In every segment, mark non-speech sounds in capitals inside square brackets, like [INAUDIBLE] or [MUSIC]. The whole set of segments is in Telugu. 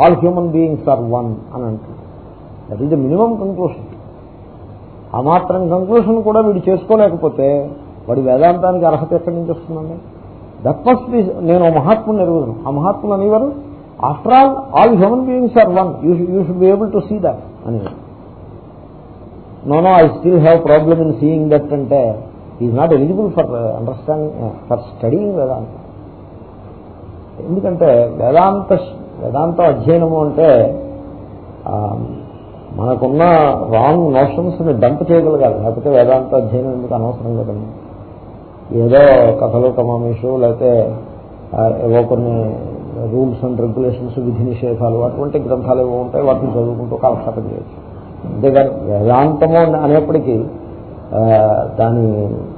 All human beings are one అని అంటుంది that is the minimum conclusion ఆ మాత్రం కంక్లూషన్ కూడా వీడు చేసుకోలేకపోతే వాడి వేదాంతానికి అర్హత ఎక్కడి నుంచి వస్తుందండి? దట్ మస్ట్ బి నేను మహాత్ముని ఎరుగుదాను. ఆ మహాత్ములు అనేవారు after all all human beings are one you you should be able to see that అనేవారు. No no I still have problem in seeing that అంటే is not eligible for understanding for studying Vedanta ఎందుకంటే వేదాంత వేదాంత అధ్యయనము అంటే మనకున్న రాంగ్ నోషన్స్ని డంప్ చేయగలగాలి. లేకపోతే వేదాంత అధ్యయనం ఎందుకు అనవసరం కదండి? ఏదో కథలు కమామేషు లేకపోతే ఏవో కొన్ని రూల్స్ అండ్ రెగ్యులేషన్స్ విధి నిషేధాలు అటువంటి గ్రంథాలు ఏవో ఉంటాయి వాటిని చదువుకుంటూ కాలక్షేపం చేయొచ్చు. అంతేగాని వేదాంతము అనేప్పటికీ దాని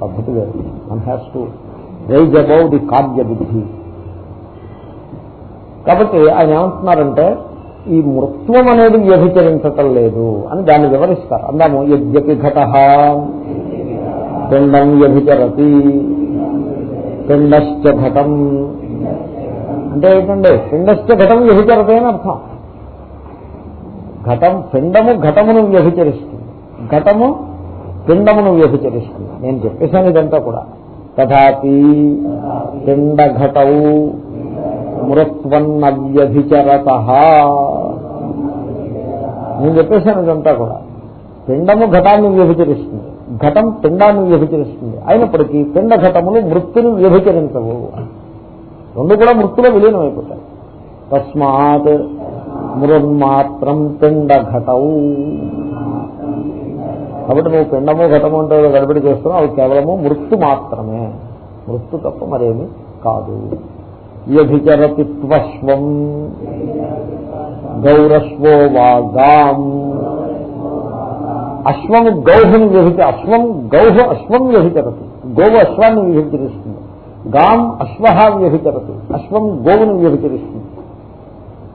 పద్ధతి లేదు one has to rise above the Kavya బుద్ధి కాబట్టి ఆయన ఏమంటున్నారంటే ఈ మృత్వం అనేది వ్యభిచరించటం లేదు అని దాన్ని వివరిస్తారు. అందాము యజ్ఞపి ఘట పిండం వ్యభిచరతి పిండశ్చ ఘటం. అంటే ఏంటండి పిండశ్చ ఘటం వ్యభిచరతే అని అర్థం. ఘటం పిండము ఘటమును వ్యభిచరిస్తుంది. ఘటము పిండమును వ్యభిచరిస్తుంది. నేను చెప్పేశాను ఇదంతా కూడా. తథాపి పిండ ఘటవు మృత్వన్నవ్యభిచరత. నేను చెప్పేశాను ఇదంతా కూడా. పిండము ఘటాన్ని వ్యభిచరిస్తుంది. ఘటం పిండాన్ని వ్యభిచరిస్తుంది. అయినప్పటికీ పిండ ఘటములు మృత్యుని వ్యభిచరించవు. రెండు కూడా మృత్యులో విలీనమైపోతాయి. తస్మాత్ మృన్మాత్రం పిండ ఘటవు కాబట్టి నువ్వు పిండము ఘటము అంటే గడబడి చేస్తున్నావు అవి కేవలము మృత్తు మాత్రమే మృత్తు తప్ప మరేమి కాదు. వ్యభిచరతి త్వశ్వం గౌరశ్వో వాగాం అశ్వము గౌహం వ్యభిచ అశ్వం గౌహ అశ్వం వ్యభిచరతి గోవు అశ్వాన్ని వ్యభిచరిస్తుంది గాం అశ్వ వ్యభిచరతి అశ్వం గోవును వ్యభిచరిస్తుంది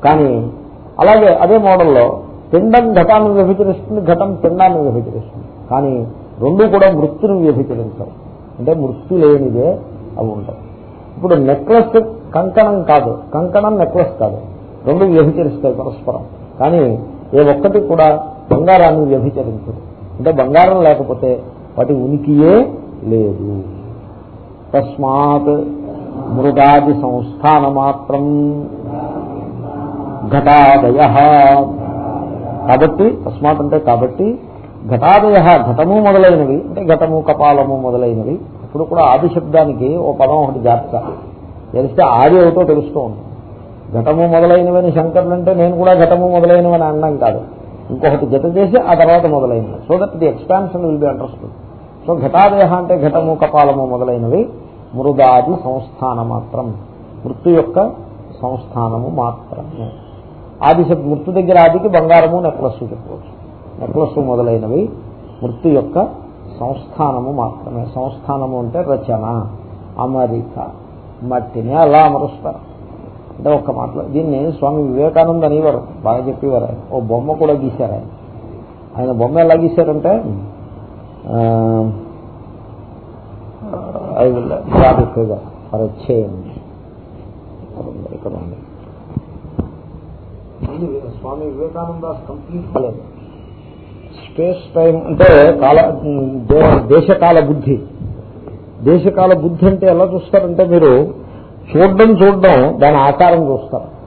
కానీ అలాగే అదే మోడల్లో పిండం ఘటాన్ని వ్యభిచరిస్తుంది ఘటం పిండాన్ని వ్యభిచరిస్తుంది. కానీ రెండు కూడా మృత్యుని వ్యభిచరించవు. అంటే మృత్యు లేనిదే అవి ఉంటాయి ఇప్పుడు నెక్లెస్ కంకణం కాదు. కంకణం నెక్లెస్ కాదు. రెండు వ్యభిచరిస్తాయి పరస్పరం. కానీ ఏ ఒక్కటి కూడా బంగారాన్ని వ్యభిచరించదు. అంటే బంగారం లేకపోతే వాటి ఉనికియే లేదు. తస్మాత్ మృగాది సంస్థాన మాత్రం ఘటాదయ. కాబట్టి తస్మాత్ అంటే కాబట్టి ఘటాదయ ఘటము మొదలైనవి అంటే ఘటము కపాలము మొదలైనవి ఇప్పుడు కూడా ఆది శబ్దానికి ఓ పదం ఒకటి జాగ్రత్త తెలిస్తే ఆది ఏమిటో తెలుస్తూ ఉంటుంది ఘటము మొదలైనవని శంకర్లు అంటే నేను కూడా ఘటము మొదలైనవని అన్నాం కాదు. ఇంకొకటి జత చేసి ఆ తర్వాత మొదలైనవి. So that the expansion will be understood so ఘటాదేహ అంటే ఘటము కపాలము మొదలైనవి. మృదాది సంస్థాన మాత్రం. మృతు యొక్క సంస్థానము మాత్రం ఆది మృతు దగ్గర ఆదికి బంగారము నెక్లెస్ చెప్పవచ్చు. నెక్లెస్ మొదలైనవి. మృతు యొక్క సంస్థానము మాత్రమే. సంస్థానము అంటే రచన అమరిక మట్టిని అలా అమరుస్తారు. అంటే ఒక్క మాటలో దీన్ని స్వామి వివేకానంద అనేవారు బాగా చెప్పేవారు ఆయన. ఓ బొమ్మ కూడా గీశారు ఆయన. ఆయన బొమ్మ ఎలా గీశారంటే I will figure for change ఇక్కడ స్వామి వివేకానంద కంప్లీట్ కాలేదు. స్పేస్ టైం అంటే కాల దేశకాల బుద్ధి దేశకాల బుద్ధి అంటే ఎలా చూస్తారంటే మీరు చూడడం చూడడం దాని ఆకారం చూస్తారు.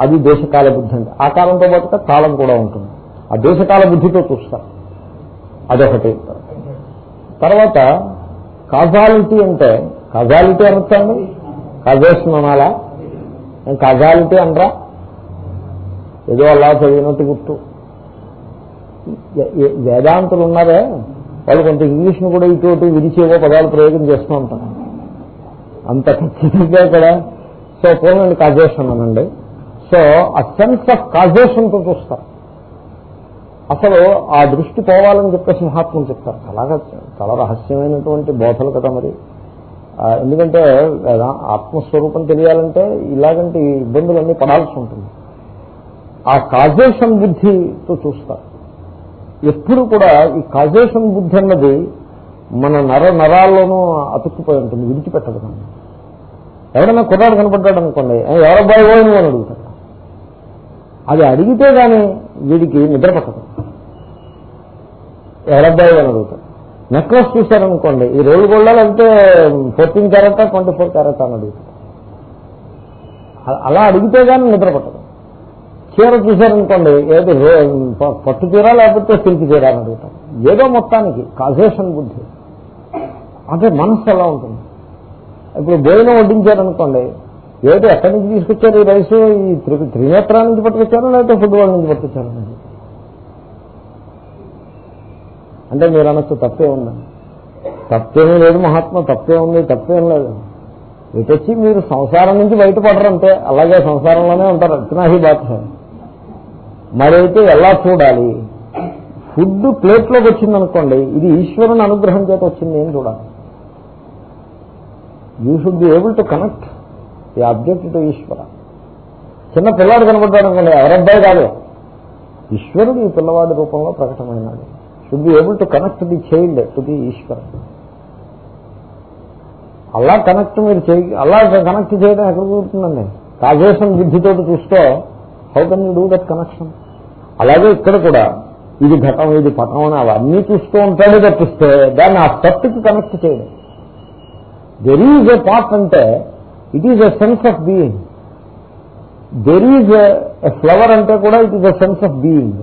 అది దేశకాల బుద్ధి అంటే. ఆకారంతో పాటుగా కాలం కూడా ఉంటుంది. ఆ దేశకాల బుద్ధితో చూస్తారు. అదొకటి. తర్వాత కాజాలిటీ అంటే కాజాలిటీ అనొచ్చండి కాజేషన్ అనాలా? నేను కాజాలిటీ అనరా? ఏదో అలా చదివినట్టు గుర్తు. వేదాంతులు ఉన్నారే వాళ్ళు కొంత ఇంగ్లీష్ను కూడా ఇటు విరిచేవో పదాలు ప్రయోగం చేస్తూ ఉంటారు. అంత ఖచ్చితంగా కూడా సో పోలండి కాజేషన్ అనండి. సో ఆ సెన్స్ ఆఫ్ కాజేషన్తో చూస్తారు. అసలు ఆ దృష్టి పోవాలని చెప్పేసి మహాత్ములు చెప్తారు. అలాగా చాలా రహస్యమైనటువంటి బోధలు కదా మరి. ఎందుకంటే వేదా- ఆత్మస్వరూపం తెలియాలంటే ఇలాగంటి ఇబ్బందులన్నీ పడాల్సి ఉంటుంది. ఆ కాజేషన్ బుద్ధితో చూస్తారు. ఎప్పుడు కూడా ఈ కాజేషన్ బుద్ధి అన్నది మన నర నరాల్లోనూ అతుక్కుపోయి ఉంటుంది విడిచిపెట్టదు మనం. ఎవరైనా కుర్రాడు కనపడ్డాడు అనుకోండి "ఏ, ఎవరబ్బాయి పోయి అని అడుగుతాడు. అది అడిగితే కానీ వీడికి నిద్ర పట్టదు. ఎవరబ్బాయి అని అడుగుతాడు. నెక్లెస్ చూశారనుకోండి ఈ రోడ్డు గోల్డా అంటే fourteen carat twenty four carat అని అడుగుతాడు. అలా అడిగితే కానీ నిద్ర పట్టదు. చీర చూశారనుకోండి ఏది పట్టు చీర లేకపోతే సిల్క్ చీర అని అడుగుతాం. ఏదో మొత్తానికి కాజేషన్ బుద్ధి. అంటే మనసు ఎలా ఉంటుంది? ఇప్పుడు భోజనం వడ్డించారనుకోండి ఏదో ఎక్కడి నుంచి తీసుకొచ్చారు ఈ రైస్? ఈ త్రి- నుంచి పట్టుకొచ్చారు లేకపోతే ఫుట్బాల్ నుంచి పట్టుకొచ్చారు? అంటే మీరు అనొచ్చు తప్పే ఉందండి తప్పేమీ లేదు మహాత్మ తప్పే ఉంది తప్పేం లేదు. ఇటు వచ్చి మీరు సంసారం నుంచి బయటపడరంటే అలాగే సంసారంలోనే ఉంటారు ఇతనా హీ బాత్ మరైతే ఎలా చూడాలి? ఫుడ్ ప్లేట్లోకి వచ్చిందనుకోండి ఇది ఈశ్వరుని అనుగ్రహం చేత వచ్చింది ఏం చూడాలి? You should be able to connect the object to Ishwara. చిన్న పిల్లాడు కనబడ్డాడు అనుకోండి ఎవరబ్బాయి కాదు. ఈశ్వరుడు ఈ పిల్లవాడి రూపంలో ప్రకటమైనాడు. Should be able to connect the child to the Ishwara. అలా కనెక్ట్ మీరు చేయ అలా కనెక్ట్ చేయడం ఎక్కడ కుదురుతుందండి కాజేషన్ బుద్ధితోటి చూస్తే how can you do that connection అలాగే ఇక్కడ కూడా ఇది ఘటం ఇది పటం అని అవన్నీ చూస్తూ ఉంటాడే తప్పిస్తే దాన్ని ఆ సత్తుకి కనెక్ట్ చేయడం. దెర్ ఈజ్ ఎ పార్ట్ అంటే it is a sense of being there is a flower అంటే కూడా it is a sense of being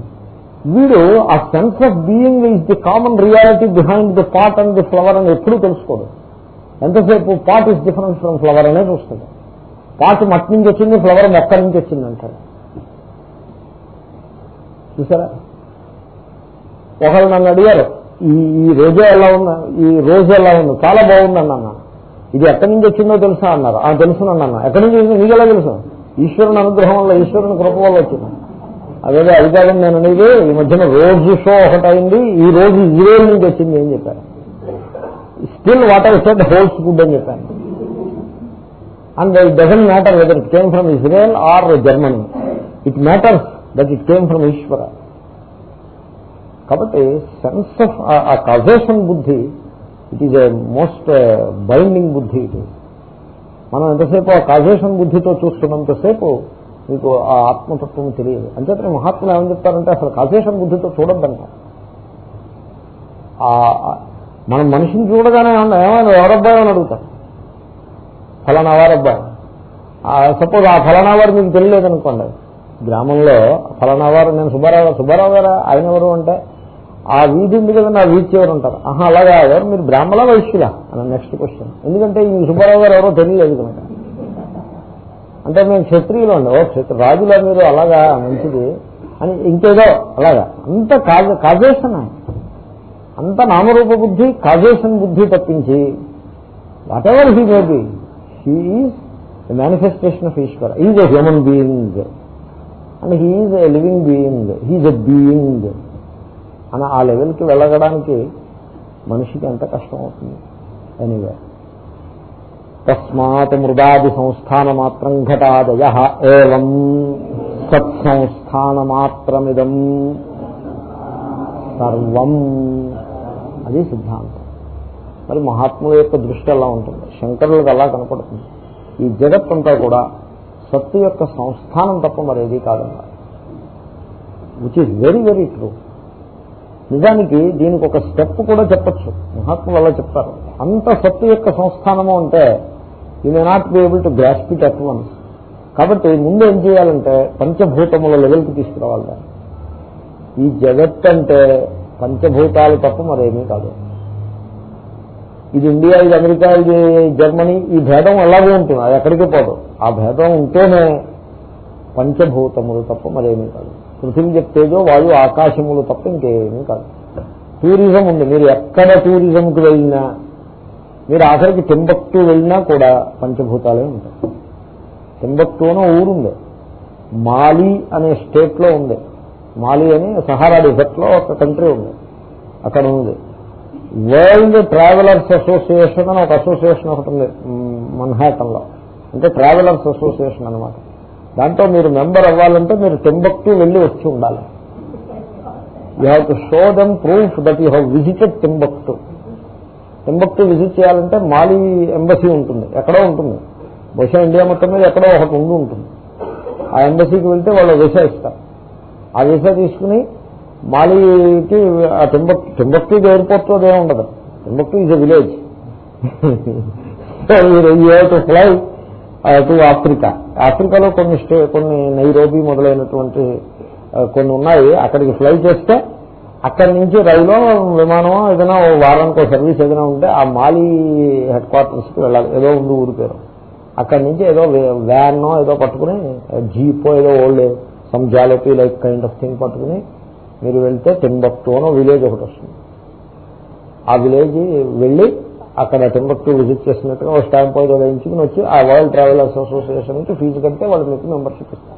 వీడు ఆ sense of being is the common reality behind the pot and the flower అని ఎప్పుడూ తెలుసుకోడు. ఎంతసేపు pot is different from flower అనే చూస్తుంది పాట్ మట్టి నుంచి వచ్చింది ఫ్లవర్ మొక్క నుంచి వచ్చింది అంటాడు. చూసారా? ఒకరు నన్ను అడిగారు ఈ ఈ రోజే ఎలా ఉన్నా ఈ రోజు ఎలా ఉంది చాలా బాగుంది అన్నాను ఇది ఎక్కడి నుంచి వచ్చిందో తెలుసా? అన్నారు. ఆ తెలుసు అన్నా ఎక్కడి నుంచి వచ్చిందో నీకు ఎలా తెలుసు? ఈశ్వరుని అనుగ్రహం వల్ల ఈశ్వరుని కృప వల్ల వచ్చింది. అదే అది కాదని నేను అనేది ఈ మధ్యన రోజు షో ఒకటి అయింది ఈ రోజు ఇజ్రాయల్ నుంచి వచ్చింది ఏం చెప్పారు. Still what I said holds good అని చెప్పాను and it doesn't matter whether it came from Israel or Germany. It matters that it came from Ishwara కాబట్టి సెన్స్ ఆఫ్ ఆ కజేషన్ బుద్ధి it is a most binding బుద్ధి ఇది మనం ఎంతసేపు ఆ కాజేషన్ బుద్ధితో చూస్తున్నంతసేపు మీకు ఆ ఆత్మతత్వం తెలియదు. అంచేతనే మహాత్ములు ఏమని చెప్తారంటే అసలు కాజేషన్ బుద్ధితో చూడొద్దంట. మనం మనిషిని చూడగానే ఏమన్నా ఏమైనా ఎవరబ్బాయి అని అడుగుతాం ఫలానా వారబ్బాయి. సపోజ్ ఆ ఫలానా వారు మీకు తెలియలేదనుకోండి. గ్రామంలో ఫలానా వారు నేను సుబ్బారావు సుబ్బారావు గారా ఆయన ఎవరు అంటే ఆ వీధి ఉంది కదా నా వీధి చివరు ఉంటారు. ఆహా అలాగా ఎవరు? మీరు బ్రాహ్మణ వైశ్యులా? అని నెక్స్ట్ క్వశ్చన్ ఎందుకంటే ఈ సుబ్బారావు గారు ఎవరో తెలియలేదు కనుక. అంటే మేము క్షత్రియులు అండి. ఓ క్షత్రి రాజులా మీరు? అలాగా మంచిది. అని ఇంకేదో అలాగా. అంత కాజ కాజేషన్ అంత నామరూప బుద్ధి కాజేషన్ బుద్ధి తప్పించి whatever he may be the manifestation of Ishwara is a human being and he is a living being he's a being అని ఆ లెవెల్కి వెళ్ళగడానికి మనిషికి ఎంత కష్టం అవుతుంది? ఎనీవే తస్మాత్ మృదాది సంస్థాన మాత్రం ఘటాదయ ఏం సత్సంస్థాన మాత్రమిదం సర్వం. అది సిద్ధాంతం. మరి మహాత్ముల యొక్క దృష్టి ఎలా ఉంటుంది? శంకరులకు అలా కనపడుతుంది? ఈ జగత్తంతా కూడా సత్తు యొక్క సంస్థానం తప్ప మరేది కాదన్నారు which is very very true నిజానికి దీనికి ఒక స్టెప్ కూడా చెప్పచ్చు. మహాత్ములు అలా చెప్తారు అంత సత్తు యొక్క సంస్థానము అంటే you may not be able to grasp it at once కాబట్టి ముందు ఏం చేయాలంటే పంచభూతముల లెవెల్కి తీసుకురావాలి దాన్ని. ఈ జగత్ అంటే పంచభూతాలు తప్ప మరేమీ కాదు. ఇది ఇండియా ఇది అమెరికా ఇది జర్మనీ ఈ భేదం అలాగే ఉంటుంది. అది ఎక్కడికి పోదు. ఆ భేదం ఉంటేనే పంచభూతములు తప్ప మరేమీ కాదు. పృథివీ తేజో వాయు ఆకాశములు తప్ప ఇంకేమీ కాదు. టూరిజం ఉంది. మీరు ఎక్కడ టూరిజంకి వెళ్ళినా మీరు ఆఖరికి టింబక్టు వెళ్ళినా కూడా పంచభూతాలే ఉంటాయి. టింబక్టు అని ఊరుంది మాలి అనే స్టేట్లో ఉంది. మాలి అని సహారా డిజర్ట్లో ఒక కంట్రీ ఉంది. అక్కడ ఉంది. వరల్డ్ ట్రావెలర్స్ అసోసియేషన్ అని ఒక అసోసియేషన్ ఒకటి ఉంది. మన్హాటన్లో అంటే ట్రావెలర్స్ అసోసియేషన్ అనమాట దాంట్లో మీరు మెంబర్ అవ్వాలంటే మీరు టెంబక్టు వెళ్ళి వచ్చి ఉండాలి. You have to show them proof that you have visited Timbuktu Timbuktu visit చేయాలంటే మాలి ఎంబసీ ఉంటుంది ఎక్కడో ఉంటుంది. బహుశా ఇండియా మొత్తం మీద ఎక్కడో ఒకటి ఉండి ఉంటుంది. ఆ ఎంబసీకి వెళ్తే వాళ్ళు వీసా ఇస్తారు. ఆ వీసా తీసుకుని మాలికి ఆ టెంబక్ టెంబక్టు ఎయిర్పోర్ట్ అదే ఉండదు. Timbuktu is a village to fly to Africa. ఆఫ్రికాలో కొన్ని స్టే కొన్ని నైరోబీ మొదలైనటువంటి కొన్ని ఉన్నాయి. అక్కడికి ఫ్లై చేస్తే అక్కడి నుంచి రైలు విమానమో ఏదైనా వారానికి సర్వీస్ ఏదైనా ఉంటే ఆ మాలి హెడ్ క్వార్టర్స్కి వెళ్ళాలి. ఏదో ఉంది ఊరి పేరు. అక్కడి నుంచి ఏదో వ్యాన్నో ఏదో పట్టుకుని జీపో ఏదో old some jalopy like kind of thing పట్టుకుని మీరు వెళ్తే టెంబక్టు అనో విలేజ్ ఒకటి వస్తుంది. ఆ విలేజ్ వెళ్ళి అక్కడ టింబక్టు విజిట్ చేసినట్టుగా ఒక స్టాంప్ ఏదో వేయించుకుని వచ్చి ఆ వరల్డ్ ట్రావెలర్స్ అసోసియేషన్కి ఫీజు కడితే వాళ్ళు మీకు మెంబర్షిప్ ఇస్తారు.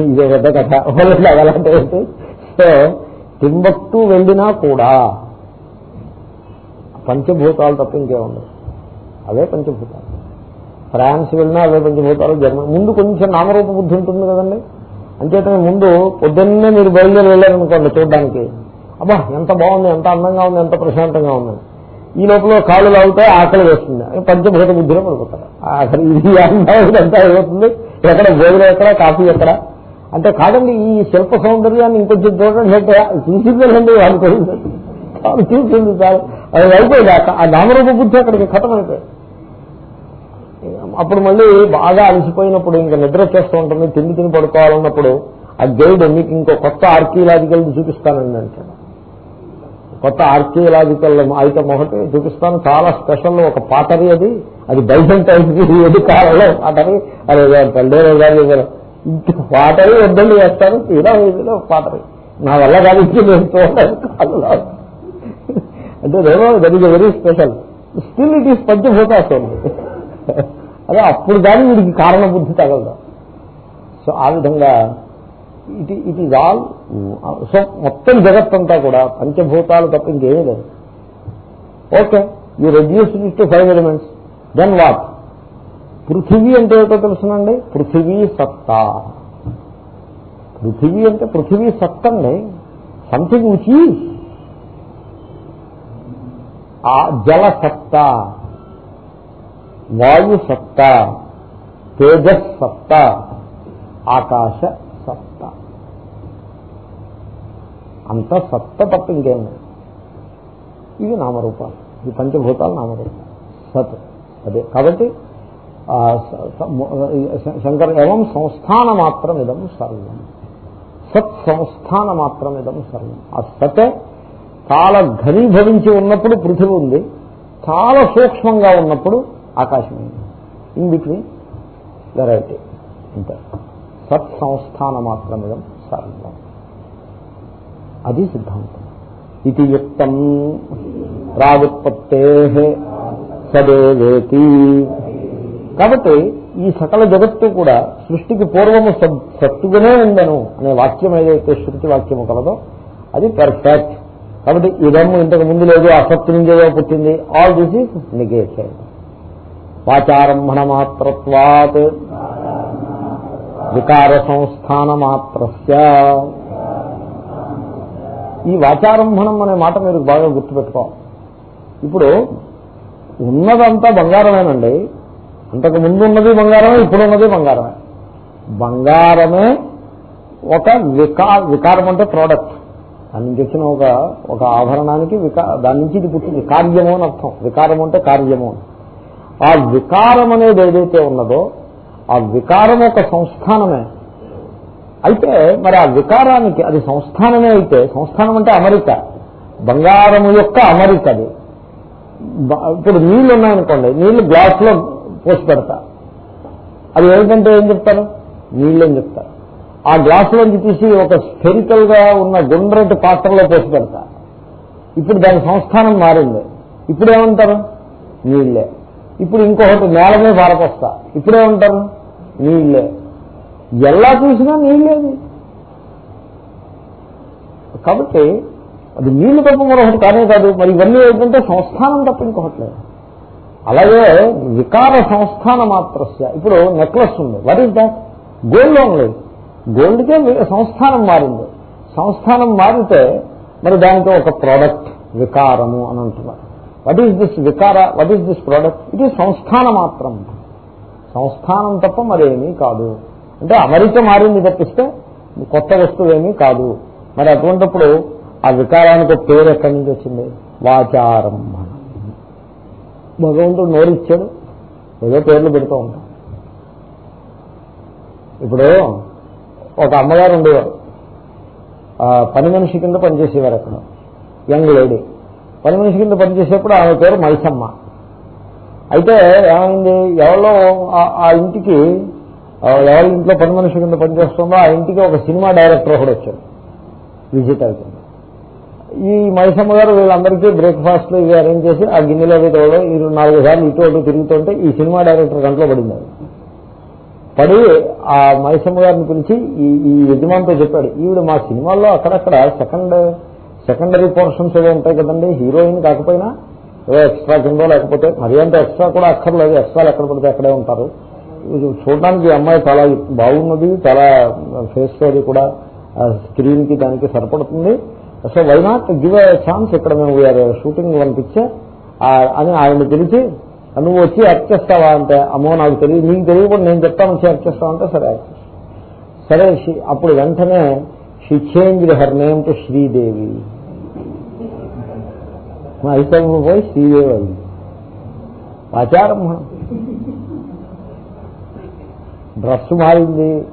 ఇదే పెద్ద కథ. వాళ్ళు అలాంటి సో టింబక్టు వెళ్ళినా కూడా పంచభూతాలు తప్ప ఇంకేముండదు అవే పంచభూతాలు. ఫ్రాన్స్ వెళ్ళినా అవే పంచభూతాలు జర్మనీ. ముందు కొంచెం నామరూప బుద్ధి ఉంటుంది కదండి? అంచేతనే ముందు పొద్దున్నే మీరు బయలుదేరి వెళ్ళారనుకోండి చూడడానికి. అబ్బా ఎంత బాగుంది ఎంత అందంగా ఉంది ఎంత ప్రశాంతంగా ఉంది. ఈ లోపల కాళ్ళు లాగుతాయి ఆకలి వేస్తుంది. పంచభూత బుద్ధిలో పడుకుంటారు. అసలు ఇది అంతా అయిపోతుంది ఎక్కడ భోజనం ఎక్కడ కాఫీ ఎక్కడ? అంటే కాదండి ఈ శిల్ప సౌందర్యాన్ని ఇంకొంచెం చూడండి అంటే చూసిందండి అనుకోండి వాళ్ళు చూసింది సార్ అది అయిపోయింది ఆ- నామరూప బుద్ధి అక్కడికి ఖతమైపోయింది అప్పుడు మళ్ళీ బాగా అలసిపోయినప్పుడు ఇంకా నిద్ర చేస్తూ ఉంటుంది తిండి తిని పడుకోవాలన్నప్పుడు ఆ గైడ్ మీకు ఇంకో కొత్త ఆర్కియలాజికల్ చూపిస్తానండి అంటాడు కొత్త ఆర్కియలాజికల్ ఐటమ్ ఒకటి చూపిస్తాను. చాలా స్పెషల్ ఒక పాటరీ అది. అది బైజంటైన్ ఏది కాలంలో పాటరీ. అదే పల్లె పాటరీ వద్దండి వేస్తాను తీరా వీధిలో పాటరీ. నా వల్ల కాదు నేను చూడలేదు. కాదు. అంటే రేమో that is very special still it is పంచభూతాస్తుంది అదే అప్పుడు కానీ వీడికి కారణ బుద్ధి తగలదు. సో ఆ విధంగా it it is all so మొత్తం జగత్తంతా కూడా పంచభూతాలు తప్ప ఇంకేమీ లేదు. Okay you reduce it to five elements then what పృథివీ అంటే ఏమిటో తెలుసునండి? పృథివీ సత్తా. పృథివీ అంటే పృథివీ సత్త అండి సంథింగ్ విచ్ ఈజ్ ఆ జల సత్తా వాయు సత్తా తేజస్ సత్తా ఆకాశ సత్త అంత సత్త తప్ప ఇంకేం లేదు. ఇవి నామరూపాలు. ఈ పంచభూతాలు నామరూపాలు. సత్. అదే. కాబట్టి శంకర ఏవం సంస్థాన మాత్రం ఇదం సర్వం. సత్ సంస్థాన మాత్రం ఇదం సర్వం. ఆ సత్ చాలా ఘనీభవించి ఉన్నప్పుడు పృథివీ ఉంది. చాలా సూక్ష్మంగా ఉన్నప్పుడు ఆకాశం ఉంది. ఇన్ బిట్వీన్ వెరైటీ అంతే సత్ సంస్థాన ఇదం సర్వం. అది సిద్ధాంతం. ఇది యుక్తం. ప్రాగుత్పత్తే సదేవేతి. కాబట్టి ఈ సకల జగత్తు కూడా సృష్టికి పూర్వము సత్తుగానే ఉందను అనే వాక్యం ఏదైతే శృతి వాక్యము కలదో అది పర్ఫెక్ట్ కాబట్టి ఇదమ్ము ఇంతకు ముందు లేదు అసత్తు నుంచేదో పుట్టింది ఆల్ దిస్ ఈజ్ నిగేటెడ్ వాచారంభణ మాత్రత్వాత్ వికార సంస్థాన మాత్రస్య ఈ వాచారంభణం అనే మాట మీరు బాగా గుర్తుపెట్టుకోవాలి. ఇప్పుడు ఉన్నదంతా బంగారమేనండి. అంతకు ముందు ఉన్నది బంగారమే ఇప్పుడు ఉన్నది బంగారమే. బంగారమే ఒక వికా వికారం అంటే ప్రోడక్ట్ దాని నుంచి వచ్చిన ఒక ఒక ఆభరణానికి వికా దాని నుంచి ఇది పుట్టింది కార్యము అని అర్థం. వికారం అంటే కార్యము. ఆ వికారం అనేది ఏదైతే ఉన్నదో ఆ వికారం ఒక సంస్థానమే. అయితే మరి ఆ వికారానికి అది సంస్థానమే అయితే సంస్థానం అంటే అమరిక. బంగారము యొక్క అమరిక అది. ఇప్పుడు నీళ్ళు ఉన్నాయనుకోండి నీళ్ళు గ్లాసులో పోసి పెడతా అది ఏమిటంటే ఏం చెప్తారు? నీళ్ళు అని చెప్తారు. ఆ గ్లాసులోంచి తీసి ఒక స్పెరికల్గా ఉన్న గుండ్రటి పాత్రలో పోసి పెడతా ఇప్పుడు దాని సంస్థానం మారింది. ఇప్పుడు ఏమంటారు? నీళ్ళే ఇప్పుడు ఇంకొకటి నేల మీద పారపోస్తా ఇప్పుడేమంటారు నీళ్ళే ఎలా చూసినా నీళ్ళేది కాబట్టి అది నీళ్ళు తప్ప మరొకటి కానే కాదు. మరి ఇవన్నీ ఏంటంటే సంస్థానం తప్ప ఇంకొకట్లేదు అలాగే వికార సంస్థాన మాత్రస్య. ఇప్పుడు నెక్లెస్ ఉంది. వాట్ దాట్ గోల్డ్ ఓన్లీ గోల్డ్కే సంస్థానం మారింది. సంస్థానం మారితే మరి దానితో ఒక ప్రోడక్ట్ వికారము అని అంటున్నారు. What is this వికార? What is this product it is సంస్థాన మాత్రం. సంస్థానం తప్ప మరేమీ కాదు. అంటే అమరిక మారింది తప్పిస్తే కొత్త వస్తువేమీ కాదు. మరి అటువంటిప్పుడు ఆ వికారానికి ఒక పేరు ఎక్కడి నుంచి వచ్చింది? వాచారంభణ భగవంతుడు నోరిచ్చాడు ఏదో పేర్లు పెడుతూ ఉంటాం. ఇప్పుడు ఒక అమ్మగారు ఉండేవారు. ఆ, పని మనిషి కింద పనిచేసేవారు అక్కడ. Young lady. పని మనిషి కింద పనిచేసేప్పుడు ఆమె పేరు మైసమ్మ. అయితే ఏమైంది? ఎవరో ఆ- ఆ ఇంటికి ఎవరి ఇంట్లో పని మనిషి కింద పనిచేస్తుందో ఆ ఇంటికి ఒక సినిమా డైరెక్టర్ ఒకడు వచ్చాడు. విజిట్ అవుతుంది ఈ మైసమ్మ గారు వీళ్ళందరికీ బ్రేక్ఫాస్ట్లు ఇవి అరేంజ్ చేసి ఆ గిన్నెలో అవి తోడు ఈ నాలుగు సార్లు ఇటు అటు తిరుగుతుంటే ఈ సినిమా డైరెక్టర్ గంటలో పడింది. అది. పడి ఆ మైసమ్మ గారిని పిలిచి ఈ ఈ యజమానితో చెప్పాడు ఈవిడ మా సినిమాల్లో అక్కడక్కడ సెకండ్ సెకండరీ పోర్షన్స్ ఏవో ఉంటాయి కదండి హీరోయిన్ కాకపోయినా ఏదో ఎక్స్ట్రా కిందో లేకపోతే మరి అంత ఎక్స్ట్రా కూడా అక్కర్లేదు ఎక్స్ట్రాలు ఎక్కడ పడితే అక్కడే ఉంటారు. చూడడానికి అమ్మాయి చాలా బాగున్నది చాలా ఫేస్ అది కూడా స్క్రీన్కి దానికి సరిపడుతుంది. So why not give a chance ఇక్కడ మేము వీఆర్ షూటింగ్ వన్ పిక్చర్ అని ఆయన పిలిచి నువ్వు వచ్చి యాక్ట్ చేస్తావా? అంటే అమ్మో నాకు తెలియదు నీకు తెలియకుండా నేను చెప్తాను వచ్చి యాక్ట్ చేస్తావా? అంటే సరే యాక్ట్ సరే అప్పుడు వెంటనే she change her name to Sridevi మా ఐసమ్మ పోయి శ్రీదేవి అయింది ఆచారం డ్రెస్ మారింది.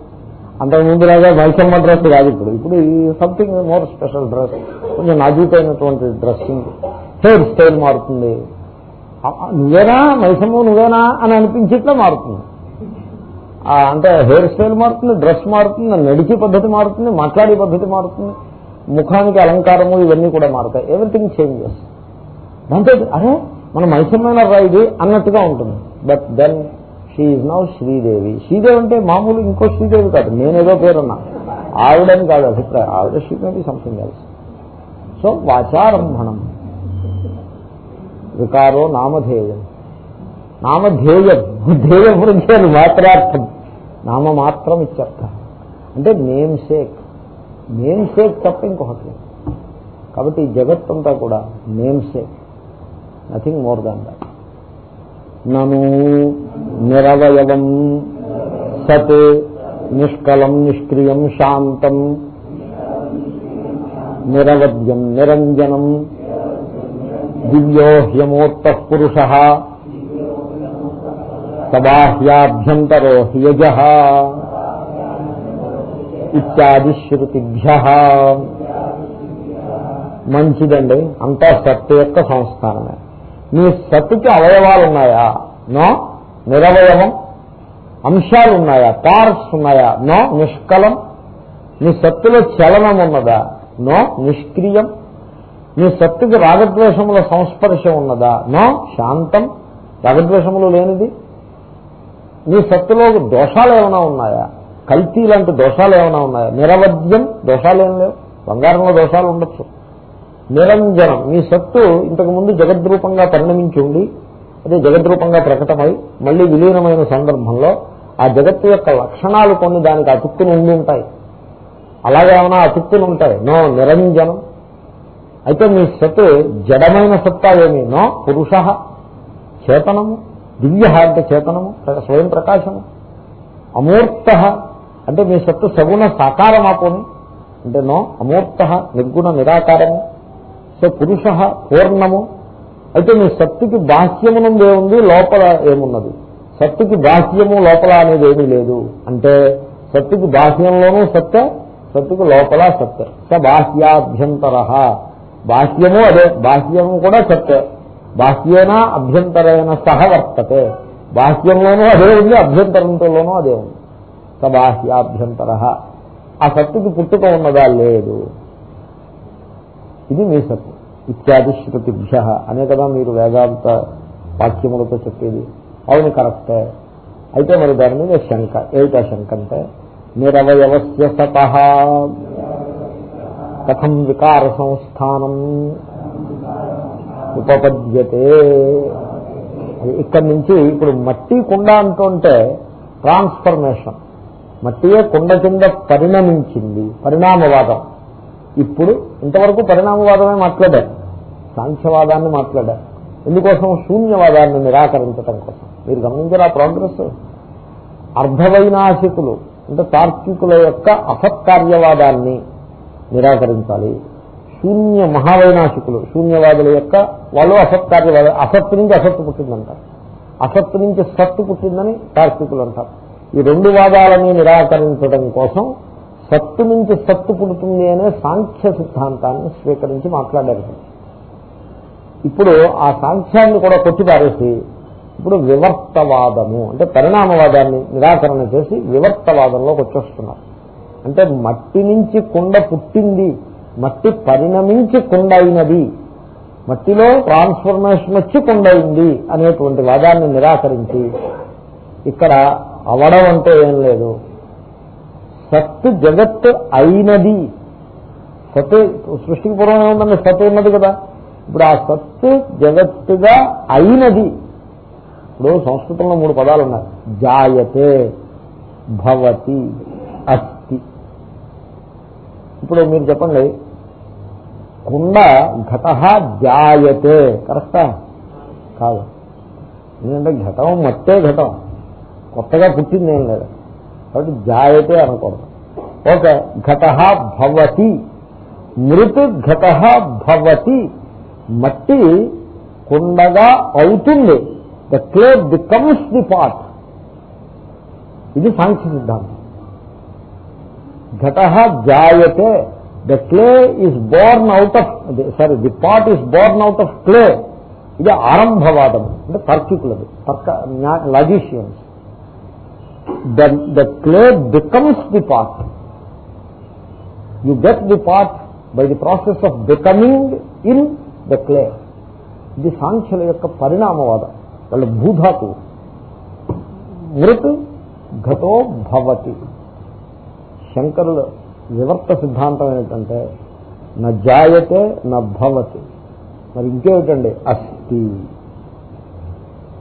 అంతకు ముందులాగా మైసమ్మ డ్రెస్ కాదు ఇప్పుడు. ఇప్పుడు సంథింగ్ మోర్ స్పెషల్ డ్రెస్ కొంచెం నాజీకైనటువంటి డ్రెస్సింగ్ హెయిర్ స్టైల్ మారుతుంది. నువ్వేనా? మైసమ్మ నువ్వేనా? అని అనిపించేట్లా మారుతుంది. అంటే హెయిర్ స్టైల్ మారుతుంది డ్రెస్ మారుతుంది నడిచే పద్ధతి మారుతుంది మాట్లాడే పద్ధతి మారుతుంది. ముఖానికి అలంకారము ఇవన్నీ కూడా మారుతాయి. ఎవ్రీథింగ్ చేంజెస్ దాంతో అరే మన మైసమ్మైన రాయిది అన్నట్టుగా ఉంటుంది. But then she is now Sridevi Sridevi అంటే మామూలు ఇంకో శ్రీదేవి కాదు. నేనేదో పేరున్నా. ఆవిడని కాదు అభిప్రాయం. ఆవిడ Sri maybe something else so వాచారంభణం. వికారో నామధేయం. నామధేయం. ధ్యేయం గురించి అది మాత్రార్థం. నామ మాత్రం ఇత్యర్థ అంటే నేమ్ సేక్ నేమ్ సేక్ తప్ప ఇంకొకటి లేదు. కాబట్టి ఈ జగత్తంతా కూడా namesake nothing more than that నను నిరవయవం సత్ నిష్కలం నిష్క్రియం శాంతం నిరవద్యం నిరంజనం దివ్యో హ్యమూర్త పురుష సబాహ్యాభ్యంతరో హ్యజ ఇత్యాది శృతిభ్య మంచిదండి. అంతా సత్తు యొక్క సంస్థానమే మీ సత్తుకి అవయవాలు ఉన్నాయా నో. నిరవయవం. అంశాలు ఉన్నాయా పార్ట్స్ ఉన్నాయా? నో. నిష్కలం. నీ సత్తులో చలనం ఉన్నదా? నో. నిష్క్రియం. నీ సత్తుకి రాగద్వేషముల సంస్పర్శ ఉన్నదా? నో. శాంతం. రాగద్వేషములు లేనిది. నీ సత్తులో దోషాలు ఏమైనా ఉన్నాయా? కల్తీ లాంటి దోషాలు ఏమైనా ఉన్నాయా? నిరవధ్యం దోషాలు ఏం లేవు. బంగారంలో దోషాలు ఉండొచ్చు. నిరంజనం. మీ సత్తు ఇంతకు ముందు జగద్రూపంగా పరిణమించి ఉండి అదే జగద్రూపంగా ప్రకటమై మళ్ళీ విలీనమైన సందర్భంలో ఆ జగత్తు యొక్క లక్షణాలు కొన్ని దానికి అతుక్కుని ఉండి ఉంటాయి. అలాగేమైనా అతుక్కుని ఉంటాయి. నో నిరంజనం. అయితే మీ సత్తు జడమైన సత్తా ఏమి? నో పురుష చేతనము దివ్య అంటే చేతనము స్వయం ప్రకాశము. అమూర్త. అంటే మీ సత్తు సగుణ సాకారమాపోని. అంటే నో అమూర్త నిర్గుణ నిరాకారము. సో పురుష పూర్ణము. అయితే మీ సత్తుకి బాహ్యమునందు ఏముంది లోపల ఏమున్నది? సత్తుకి బాహ్యము లోపల అనేది ఏమీ లేదు. అంటే సత్తుకి బాహ్యంలోనూ సత్తే సత్తుకు లోపల సత్య స బాహ్యాభ్యంతర. బాహ్యము అదే బాహ్యము కూడా సత్య బాహ్యేన అభ్యంతరైన సహ వర్తతే. బాహ్యంలోనూ అదే ఉంది అభ్యంతరంతోనూ అదే ఉంది. స బాహ్యాభ్యంతర. ఆ సత్తుకి పుట్టుక ఉన్నదా? లేదు. ఇది మీ సత్తు. ఇత్యాది శృతిభ్య అనే కదా మీరు వేదాంత వాక్యములతో చెప్పేది. అవును కరెక్టే. అయితే మరి దాని మీద శంక. ఏమిటా శంక అంటే నిరవయవస్య సత. కథం వికార సంస్థానం ఉపపద్యతే ఇక్కడి నుంచి ఇప్పుడు మట్టి కుండ అంటుంటే ట్రాన్స్ఫర్మేషన్. మట్టియే కుండ కింద పరిణమించింది పరిణామవాదం. ఇప్పుడు ఇంతవరకు పరిణామవాదమే మాట్లాడారు. సాంఖ్యవాదాన్ని మాట్లాడారు. ఎందుకోసం? శూన్యవాదాన్ని నిరాకరించడం కోసం. మీరు గమనించారా ప్రోగ్రెస్ అర్ధవైనాశికులు అంటే తార్కికుల యొక్క అసత్కార్యవాదాన్ని నిరాకరించాలి. శూన్య మహావైనాశికులు శూన్యవాదుల యొక్క వాళ్ళు అసత్కార్యవాద అసత్తు నుంచి అసత్తు పుట్టిందంటారు. అసత్తు నుంచి సత్తు పుట్టిందని తార్కికులు అంటారు. ఈ రెండు వాదాలని నిరాకరించడం కోసం సత్తు నుంచి సత్తు పుడుతుంది అనే సాంఖ్య సిద్ధాంతాన్ని స్వీకరించి మాట్లాడారు. ఇప్పుడు ఆ సాంఖ్యాన్ని కూడా కొట్టిపారేసి ఇప్పుడు వివర్తవాదము అంటే పరిణామవాదాన్ని నిరాకరణ చేసి వివర్తవాదంలోకి వచ్చేస్తున్నారు. అంటే మట్టి నుంచి కుండ పుట్టింది మట్టి పరిణమించి కుండ అయినది మట్టిలో ట్రాన్స్ఫర్మేషన్ వచ్చి కుండ అయింది అనేటువంటి వాదాన్ని నిరాకరించి ఇక్కడ అవడం అంటే ఏం లేదు. సత్ జగత్ అయినది. సత్ సృష్టికి పూర్వం ఏముందండి సత్ ఉన్నది కదా. ఇప్పుడు ఆ సత్ జగత్తుగా అయినది. ఇప్పుడు సంస్కృతంలో మూడు పదాలు ఉన్నాయి జాయతే భవతి అస్తి ఇప్పుడు మీరు చెప్పండి కుండ ఘట జాయతే కరెక్టా? కాదు. ఎందుకంటే ఘటం మట్టే ఘటం. కొత్తగా పుట్టింది ఏం లేదు. కాబట్టి జాయతే అనకూడదు. ఓకే ఘట భవతి మృతు ఘట భవతి. మట్టి కుండగా అవుతుంది. The clay becomes the pot ఇది సాంఖ్య సిద్ధాంతం. ఘట జాయతే. The clay is born out of sorry the pot is born out of clay ఇది ఆరంభవాదం అంటే తర్కికులది తర్క logicians the clay becomes the pot you get the pot by the process of becoming in the clay. ఇది సాంఖ్యుల యొక్క పరిణామవాదం. వాళ్ళ భూధాతు మృత్ ఘటో భవతి. శంకరులు వివర్త సిద్ధాంతం ఏంటంటే నా జాయతే నా భవతి. మరి ఇంకేమిటండి? అస్థి.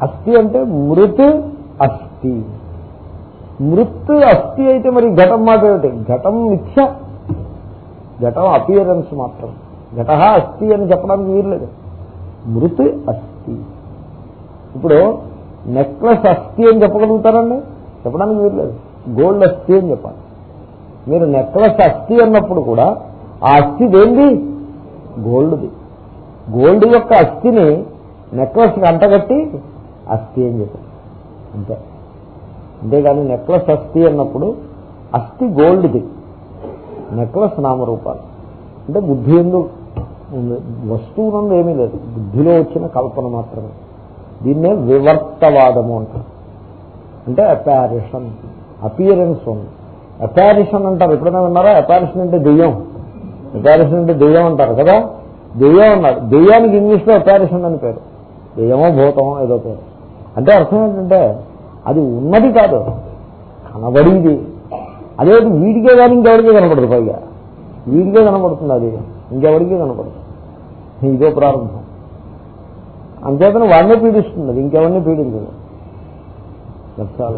అస్థి అంటే మృత్ అస్థి. మృత్ అస్థి అయితే మరి ఘటం మాట ఏమిటి ఘటం మిథ్య. ఘటం అపియరెన్స్ మాత్రం. ఘట అస్థి అని చెప్పడానికి వీర్లేదు మృత్ అస్థి. ఇప్పుడు నెక్లెస్ అస్థి అని చెప్పగలుగుతారండి? చెప్పడానికి వీర్లేదు గోల్డ్ అస్థి అని చెప్పాలి. మీరు నెక్లెస్ అస్థి అన్నప్పుడు కూడా ఆ అస్థి దేంది గోల్డ్ది. గోల్డ్ యొక్క అస్థిని నెక్లెస్కి అంటగట్టి అస్థి అని చెప్పారు అంతే. అంతేగాని నెక్లెస్ అస్థి అన్నప్పుడు అస్థి గోల్డ్ది. నెక్లెస్ నామరూపాలు. అంటే బుద్ధి ఎందుకు వస్తువునందు ఏమీ లేదు. బుద్ధిలో వచ్చిన కల్పన మాత్రమే. దీన్నే వివర్తవాదము అంటారు. అంటే అపారిషన్ అపియరెన్స్ ఉంది. అపారిషన్ అంటారు. ఎప్పుడైనా విన్నారా? అపారిషన్ అంటే దెయ్యం. అపారిషన్ అంటే దెయ్యం అంటారు కదా? దెయ్యం అన్నారు. దెయ్యానికి ఇంగ్లీష్లో అపారిషన్ అని పేరు. దెయ్యమో భూతమో ఏదో పేరు. అంటే అర్థం ఏంటంటే అది ఉన్నది కాదు. కనబడింది. అదే వీడికే కానీ ఇంకెవరికే కనబడదు పైగా. వీడికే కనబడుతుంది అది. ఇంకెవరికి కనపడదు. ఇదో ప్రారంభం. అంచేతను వాడినే పీడిస్తుంది అది ఇంకెవరిని పీడించదు.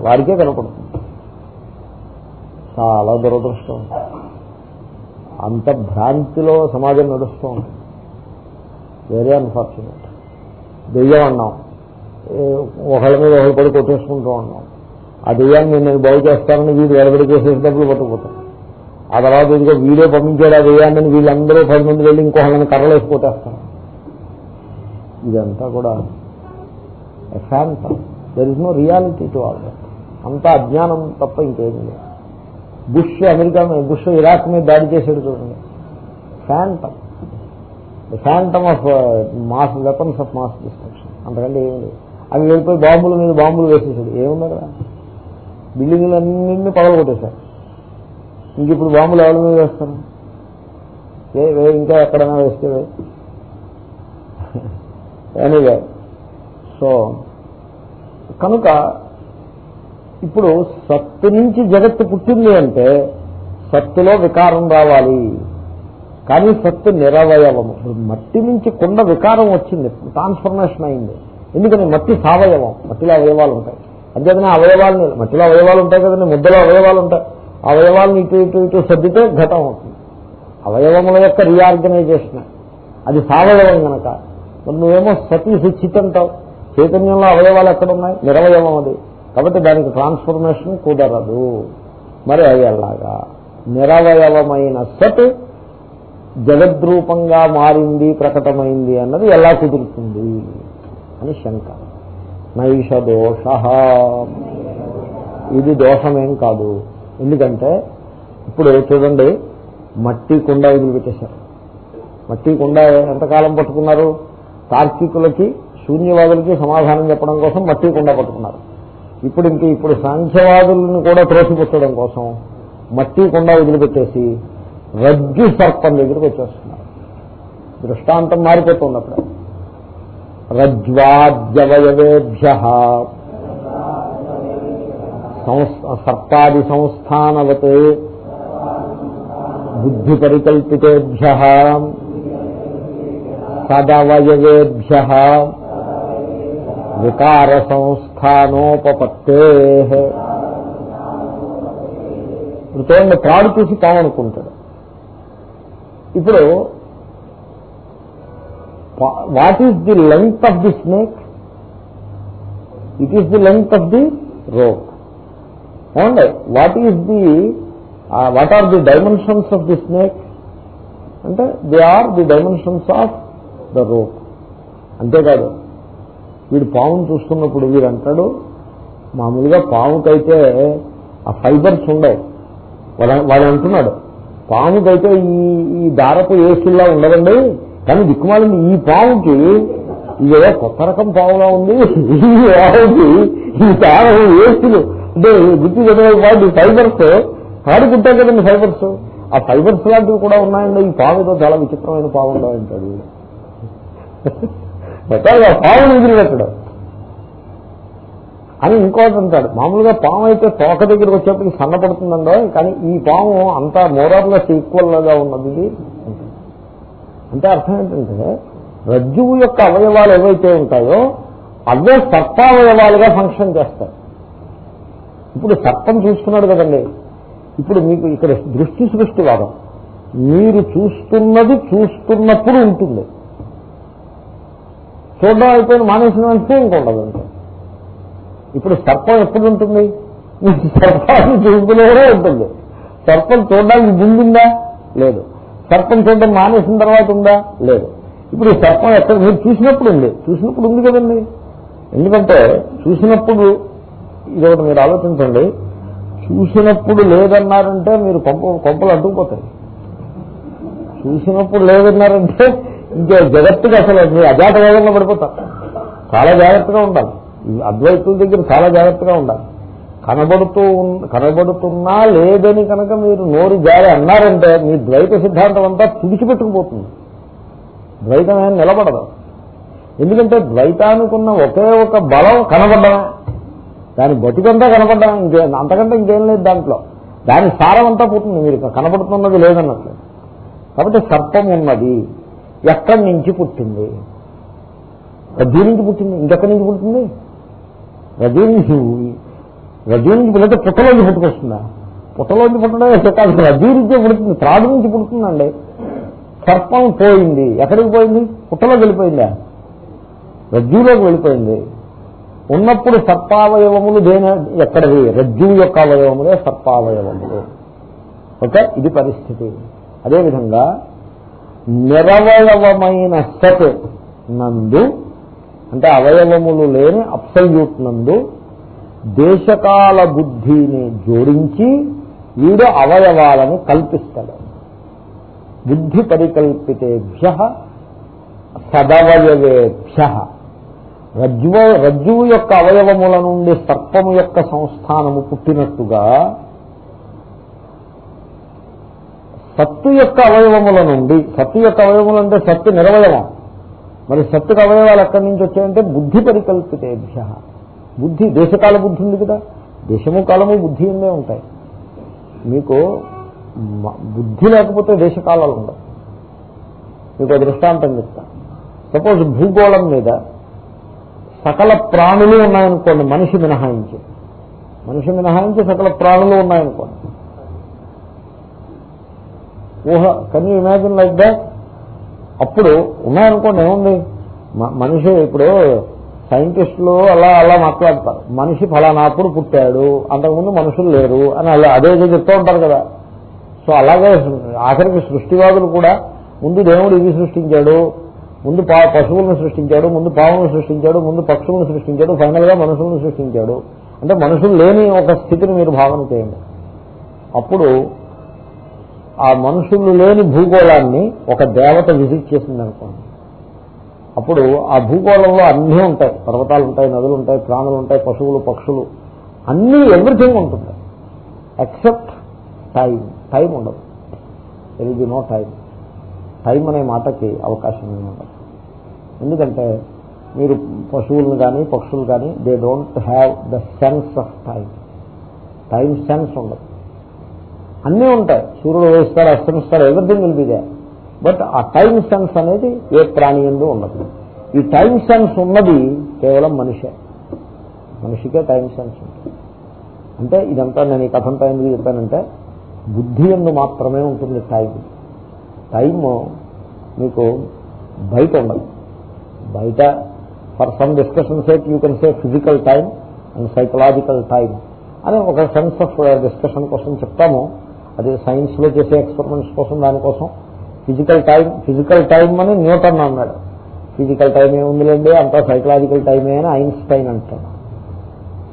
వారికే కనపడుతుంది. చాలా దురదృష్టం. అంత భ్రాంతిలో సమాజం నడుస్తూ ఉంటుంది వెరీ అన్ఫార్చునేట్ దెయ్యం అన్నాం. ఒకళ్ళ మీద ఒకళ్ళు పడి కొట్టేసుకుంటూ ఉన్నాం. ఆ దెయ్యాన్ని నేను బాగు చేస్తానని వీడు వెలబడి చేసేసి డబ్బులు పట్టుకుపోతాం ఆ తర్వాత ఇంకో వీడే పంపించాడు వేయాలని వీళ్ళందరూ పది మంది వెళ్ళి ఇంకొకళ్ళని కర్రలేసి ఇదంతా కూడా phantom there is no reality to all అంతా అజ్ఞానం తప్ప ఇంకేం లేదు. బుష్ అమెరికా బుష్ ఇరాక్ మీద దాడి చేసేది చూడండి. Phantom phantom of mass weapons of mass destruction అంతకంటే ఏమి లేదు. అవి వెళ్ళిపోయి బాంబుల మీద బాంబులు వేసేసాడు. ఏముంది కదా బిల్డింగ్లు అన్నింటినీ పగల ఇంక ఇప్పుడు బాంబులు ఎవరి మీద వేస్తారు? ఇంకా ఎక్కడైనా వేస్తే ఎనీవే సో కనుక ఇప్పుడు సత్తు నుంచి జగత్తు పుట్టింది అంటే సత్తులో వికారం రావాలి. కానీ సత్తు నిరవయవము. మట్టి నుంచి కుండ వికారం వచ్చింది. ట్రాన్స్ఫర్మేషన్ అయింది. ఎందుకని? మట్టి సావయవం. మట్టిలో అవయవాలు ఉంటాయి. అంతేకాని అవయవాలని మట్టిలో అవయవాలు ఉంటాయి కదండి. ముద్దలో అవయవాలు ఉంటాయి. అవయవాలను ఇటు ఇటు ఇటు సర్దితే ఘటం అవుతుంది. అవయవముల యొక్క రీఆర్గనైజేషన్ అది సావయవం కనుక మరి నువ్వేమో సతీ చిత్ అంటావు. చైతన్యంలో అవయవాలు ఎక్కడున్నాయి? నిరవయవం అది. కాబట్టి దానికి ట్రాన్స్ఫర్మేషన్ కుదరదు. మరి అయ్యేలాగా నిరవయవమైన సత్ జగద్రూపంగా మారింది ప్రకటమైంది అన్నది ఎలా కుదురుతుంది? అని శంక. నైష దోష. ఇది దోషమేం కాదు. ఎందుకంటే ఇప్పుడు చూడండి మట్టి కుండ వదిలిపెట్టేశారు. మట్టి కుండ ఎంతకాలం పట్టుకున్నారు? తార్కికులకి శూన్యవాదులకి సమాధానం చెప్పడం కోసం మట్టి కుండ పట్టుకున్నారు. ఇప్పుడు ఇంక ఇప్పుడు సాంఖ్యవాదులను కూడా త్రోసిపుచ్చడం కోసం మట్టి కుండ వదిలిపెట్టేసి రజ్జు సర్పం దగ్గరికి వచ్చేస్తున్నారు. దృష్టాంతం మారిపోతుంది అక్కడ రజ్వాద్యవయవేభ్య. సర్పాది సంస్థానవత్ బుద్ధి పరికల్పితేభ్య సదవయవేభ్య వికార సంస్థానోపత్తే ఇప్పుడు త్రాడు చూసి కామనుకుంటాడు ఇప్పుడు what is the length of the snake it is the length of the rope ఏమండి what is the what are the dimensions of the snake అంటే they are the dimensions of the rope అంతేకాదు వీడు పావును చూస్తున్నప్పుడు వీడు అంటాడు మామూలుగా పాముకైతే ఆ ఫైబర్స్ ఉండవు. వాడు అంటున్నాడు పాముకైతే ఈ ఈ దారపు ఏసుల్లా ఉండదండి కానీ దిక్కుమాలింది ఈ పాముకి ఇదేదో కొత్త రకం పాములా ఉంది [LAUGHS] ఈ పావుకి ఈ దారం ఏసులు అంటే గుర్తు వాటి ఫైబర్స్ ఆడుకుంటాయి కదండి ఫైబర్స్. ఆ ఫైబర్స్ లాంటివి కూడా ఉన్నాయండి. ఈ పాము ఏదో చాలా విచిత్రమైన పాము ఉండవంటాడు పాము ఎగిరినప్పుడు అని ఇంకోటి అంటాడు. మామూలుగా పాము అయితే తోక దగ్గరికి వచ్చేప్పటికి సన్నపడుతుందండో కానీ ఈ పాము అంతా మోరార్లెస్ ఈక్వల్గా ఉన్నది. ఇది అంటే అర్థం ఏంటంటే రజ్జువు యొక్క అవయవాలు ఏవైతే ఉంటాయో అవే సర్పావయవాలుగా ఫంక్షన్ చేస్తాయి. ఇప్పుడు సర్పం చూస్తున్నాడు కదండి. ఇప్పుడు మీకు ఇక్కడ దృష్టి సృష్టివాదం మీరు చూస్తున్నది చూస్తున్నప్పుడు ఉంటుంది. చూడడం అయిపోయిన మానేసిన వెంటనే ఇంకొండదు ఇప్పుడు సర్పం ఎప్పుడు ఉంటుంది? సర్పాన్ని చూపులోనే ఉంటుంది. సర్పం చూడడానికి ముందుందా లేదు. సర్పం చూడడం మానేసిన తర్వాత ఉందా? లేదు. ఇప్పుడు సర్పం ఎక్కడ? మీరు చూసినప్పుడు ఉంది. చూసినప్పుడు ఉంది కదండి. ఎందుకంటే చూసినప్పుడు ఇది ఒకటి మీరు ఆలోచించండి. చూసినప్పుడు లేదన్నారంటే మీరు కొంప కొంపలు అడ్డుకుపోతాయి. చూసినప్పుడు లేదన్నారంటే ఇంకా జగత్తుగా అసలు మీరు అజాత వేగంగా పడిపోతారు చాలా జాగ్రత్తగా ఉండాలి. అద్వైతుల దగ్గర చాలా జాగ్రత్తగా ఉండాలి. కనబడుతూ కనబడుతున్నా లేదని కనుక మీరు నోరు జారి అన్నారంటే మీ ద్వైత సిద్ధాంతం అంతా తుడిచిపెట్టుకుపోతుంది. ద్వైతం ఏం నిలబడదు. ఎందుకంటే ద్వైతానికి ఉన్న ఒకే ఒక బలం కనబడమే. దాని బతికంతా కనపడడం ఇంకే అంతకంటే ఇంకేం లేదు దాంట్లో. దాని సారం అంతా పోతుంది మీరు కనపడుతున్నది లేదన్నట్లు. కాబట్టి సర్పం ఉన్నది ఎక్కడి నుంచి పుట్టింది? రద్దీ నుంచి పుట్టింది ఇంకెక్కడి నుంచి పుట్టింది? రద్దీ నుంచి రద్దీ నుంచి పుట్టితే పుట్టలోంచి పుట్టుకొస్తుందా? పుట్టలోంచి పుట్టడం కాదు రద్దీ నుంచే పుడుతుంది త్రాడు నుంచి పుడుతుందండి. సర్పం పోయింది ఎక్కడికి పోయింది? పుట్టలోకి వెళ్ళిపోయిందా? రజ్జులోకి వెళ్ళిపోయింది. ఉన్నప్పుడు సర్పావయవములు దేని ఎక్కడవి? రజ్జు యొక్క అవయవములే సర్పావయవములు. ఓకే? ఇది పరిస్థితి. అదేవిధంగా నిరవయవమైన సత్ నందు అంటే అవయవములు లేని అప్సల్యూట్ నందు దేశకాల బుద్ధిని జోడించి వీడు అవయవాలను కల్పిస్తాడు. బుద్ధి పరికల్పితేభ్య సదవయవేభ్య. రజ్జువు రజ్జువు యొక్క అవయవముల నుండి సర్పము యొక్క సంస్థానము పుట్టినట్టుగా సత్తు యొక్క అవయవముల నుండి సత్తు యొక్క అవయవములు అంటే సత్తు నిరవయవం. మరి సత్తుకు అవయవాలు ఎక్కడి నుంచి వచ్చాయంటే బుద్ధి పరికల్పితేభ్య. బుద్ధి దేశకాల బుద్ధి ఉంది కదా. దేశము కాలము బుద్ధి ఉండే ఉంటాయి. మీకు బుద్ధి లేకపోతే దేశకాలాలు ఉండవు. మీకు దృష్టాంతం చెప్తా. సపోజ్ భూగోళం మీద సకల ప్రాణులు ఉన్నాయనుకోండి మనిషి మినహాయించి. మనిషి మినహాయించి సకల ప్రాణులు ఉన్నాయనుకోండి. ఊహ can you imagine like that అప్పుడు ఉన్నాయనుకోండి ఏముంది? మనిషి ఇప్పుడు సైంటిస్టులు అలా అలా మాట్లాడతారు. మనిషి ఫలానాప్పుడు పుట్టాడు అంతకుముందు మనుషులు లేరు అని అలా అదే చెప్తూ ఉంటారు కదా. సో అలాగే ఆఖరికి సృష్టివాదులు కూడా ముందు దేవుడు ఇది సృష్టించాడు? ముందు పా పశువులను సృష్టించాడు ముందు పావులను సృష్టించాడు ముందు పక్షులను సృష్టించాడు ఫైనల్గా మనుషులను సృష్టించాడు. అంటే మనుషులు లేని ఒక స్థితిని మీరు భావన చేయండి. అప్పుడు ఆ మనుషులు లేని భూగోళాన్ని ఒక దేవత విజిట్ చేసింది అనుకోండి అప్పుడు ఆ భూగోళంలో అన్నీ ఉంటాయి. పర్వతాలు ఉంటాయి నదులు ఉంటాయి ప్రాణులు ఉంటాయి పశువులు పక్షులు. అన్నీ ఎవ్రీథింగ్ ఉంటుంది. Except time. టైం ఉండదు. ఇది నో టైం టైం అనే మాటకి అవకాశం ఉండదు. ఎందుకంటే మీరు పశువులను కానీ పక్షులు కానీ they don't have the sense of time time sense ఉండదు. అన్నీ ఉంటాయి. సూర్యుడు వేస్తాడు అస్తమిస్తాడు everything will be there but ఆ టైం సెన్స్ అనేది ఏ ప్రాణి ఎందు ఉండదు. ఈ టైం సెన్స్ ఉన్నది కేవలం మనిషే. మనిషికే టైం సెన్స్ ఉంటుంది. అంటే ఇదంతా నేను ఈ కథంతా ఎందుకు చెప్పానంటే బుద్ధి ఎందు మాత్రమే ఉంటుంది టైం టైము మీకు బయట ఉండదు. బయట for some discussion sake you can say physical time and psychological time అని ఒక సెన్స్ ఆఫ్ డిస్కషన్ కోసం చెప్తాము. అది సైన్స్లో చేసే ఎక్స్పెరిమెంట్స్ కోసం దానికోసం ఫిజికల్ టైం ఫిజికల్ టైం అని న్యూటన్ అన్నాడు. ఫిజికల్ టైం ఏముందిలేండి? అంతా సైకలాజికల్ టైమే అని ఐన్స్టైన్ అంటాడు.